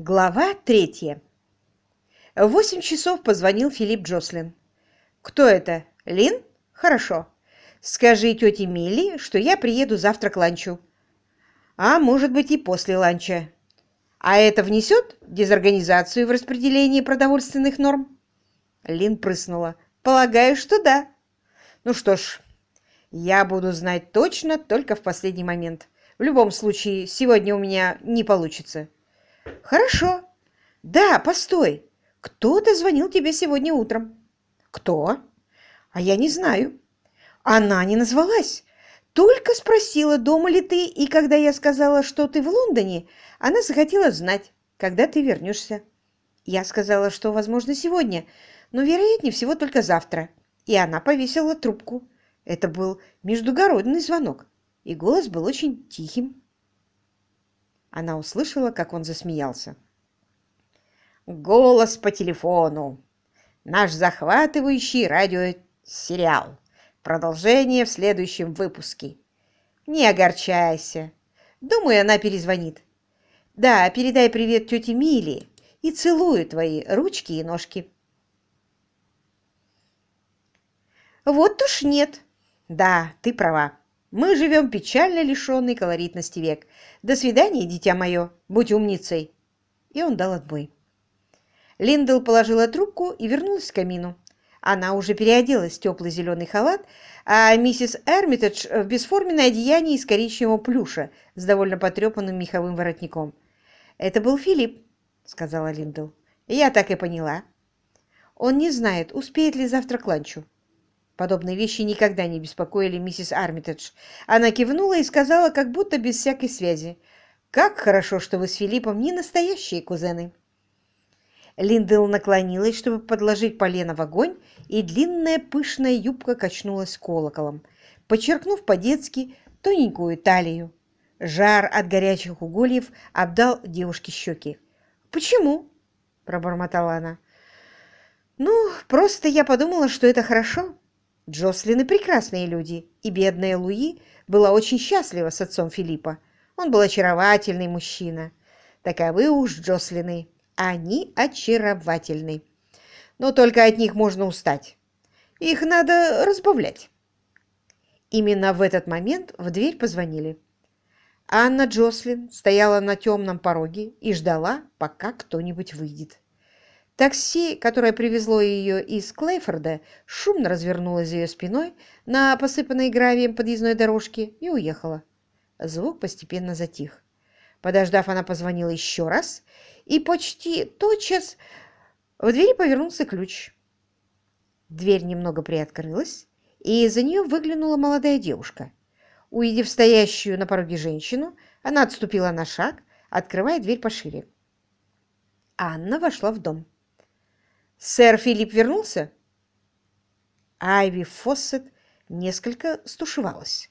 Глава третья. В восемь часов позвонил Филипп Джослин. «Кто это? Лин? Хорошо. Скажи тете Милли, что я приеду завтра к ланчу. А может быть и после ланча. А это внесет дезорганизацию в распределении продовольственных норм?» Лин прыснула. «Полагаю, что да. Ну что ж, я буду знать точно только в последний момент. В любом случае, сегодня у меня не получится». «Хорошо. Да, постой. Кто-то звонил тебе сегодня утром». «Кто?» «А я не знаю». «Она не назвалась. Только спросила, дома ли ты, и когда я сказала, что ты в Лондоне, она захотела знать, когда ты вернешься. Я сказала, что, возможно, сегодня, но, вероятнее всего, только завтра. И она повесила трубку. Это был междугородный звонок, и голос был очень тихим. Она услышала, как он засмеялся. «Голос по телефону. Наш захватывающий радиосериал. Продолжение в следующем выпуске. Не огорчайся. Думаю, она перезвонит. Да, передай привет тете Миле и целую твои ручки и ножки». «Вот уж нет. Да, ты права. Мы живем печально лишенный колоритности век. До свидания, дитя мое, будь умницей. И он дал отбой. Линдл положила трубку и вернулась к камину. Она уже переоделась в теплый зеленый халат, а миссис Армитедж в бесформенное одеяние из коричневого плюша с довольно потрепанным меховым воротником. «Это был Филипп», — сказала Линдл. «Я так и поняла. Он не знает, успеет ли завтра к ланчу. Подобные вещи никогда не беспокоили миссис Армитедж. Она кивнула и сказала, как будто без всякой связи. «Как хорошо, что вы с Филиппом не настоящие кузены!» Линдел наклонилась, чтобы подложить полено в огонь, и длинная пышная юбка качнулась колоколом, подчеркнув по-детски тоненькую талию. Жар от горячих угольев обдал девушке щеки. «Почему?» – пробормотала она. «Ну, просто я подумала, что это хорошо. Джослины прекрасные люди, и бедная Луи была очень счастлива с отцом Филиппа. Он был очаровательный мужчина. Таковы уж Джослины. Они очаровательны. Но только от них можно устать. Их надо разбавлять. Именно в этот момент в дверь позвонили. Анна Джослин стояла на темном пороге и ждала, пока кто-нибудь выйдет. Такси, которое привезло ее из Клейфорда, шумно развернулось за ее спиной на посыпанной гравием подъездной дорожке и уехало. Звук постепенно затих. Подождав, она позвонила еще раз, и почти тотчас в двери повернулся ключ. Дверь немного приоткрылась, и из-за нее выглянула молодая девушка. Увидев стоящую на пороге женщину, она отступила на шаг, открывая дверь пошире. Анна вошла в дом. Сэр Филипп вернулся? Айви Фоссет несколько стушевалась.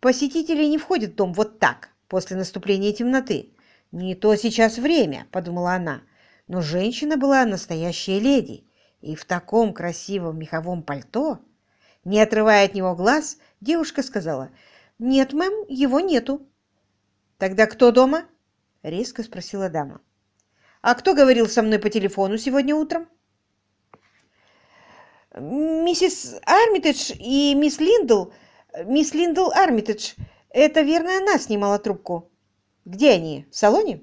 Посетители не входят в дом вот так, после наступления темноты. Не то сейчас время, подумала она. Но женщина была настоящая леди, и в таком красивом меховом пальто, не отрывая от него глаз, девушка сказала, «Нет, мэм, его нету». «Тогда кто дома?» — резко спросила дама. «А кто говорил со мной по телефону сегодня утром?» «Миссис Армитедж и мисс Линдл... Мисс Линдл Армитедж. Это, верно, она снимала трубку. Где они? В салоне?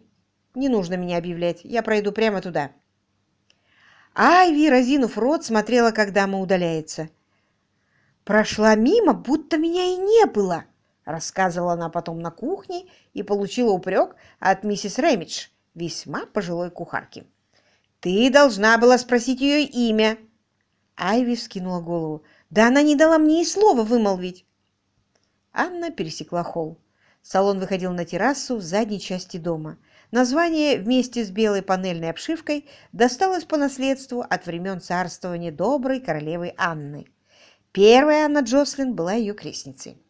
Не нужно меня объявлять. Я пройду прямо туда». Айви, разинув рот, смотрела, как дама удаляется. «Прошла мимо, будто меня и не было», — рассказывала она потом на кухне и получила упрек от миссис Рэмидж, весьма пожилой кухарки. «Ты должна была спросить ее имя», Айви вскинула голову. «Да она не дала мне и слова вымолвить!» Анна пересекла холл. Салон выходил на террасу в задней части дома. Название вместе с белой панельной обшивкой досталось по наследству от времен царствования доброй королевы Анны. Первая Анна Джослин была ее крестницей.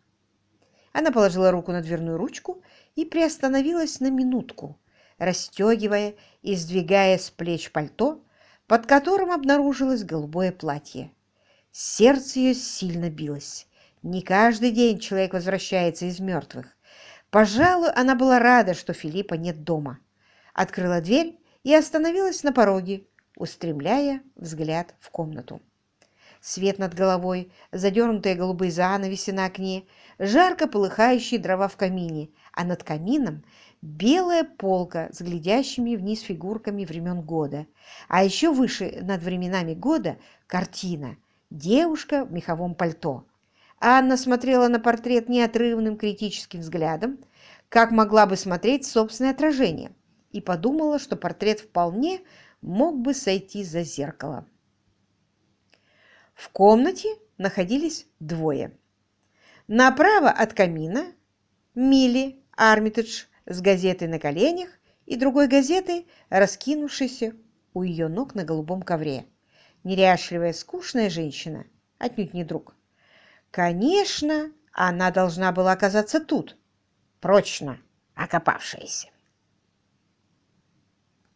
Она положила руку на дверную ручку и приостановилась на минутку, расстегивая и сдвигая с плеч пальто, под которым обнаружилось голубое платье. Сердце ее сильно билось. Не каждый день человек возвращается из мертвых. Пожалуй, она была рада, что Филиппа нет дома. открыла дверь и остановилась на пороге, устремляя взгляд в комнату. Свет над головой, задернутые голубые занавеси на окне, жарко полыхающие дрова в камине, а над камином белая полка с глядящими вниз фигурками времен года, а еще выше над временами года картина «Девушка в меховом пальто». Анна смотрела на портрет неотрывным критическим взглядом, как могла бы смотреть собственное отражение, и подумала, что портрет вполне мог бы сойти за зеркало. В комнате находились двое. Направо от камина Милли Армитедж с газетой на коленях и другой газетой, раскинувшейся у ее ног на голубом ковре. Неряшливая, скучная женщина, отнюдь не друг. Конечно, она должна была оказаться тут, прочно окопавшаяся.